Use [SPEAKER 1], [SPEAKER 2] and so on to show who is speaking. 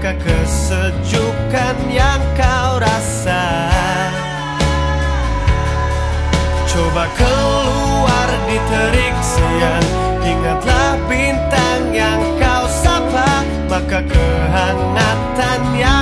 [SPEAKER 1] maka kesejukan yang kau rasa? Coba keluar di terik siang. Ingatlah bintang yang kau sapa. Maka kehangatan rasa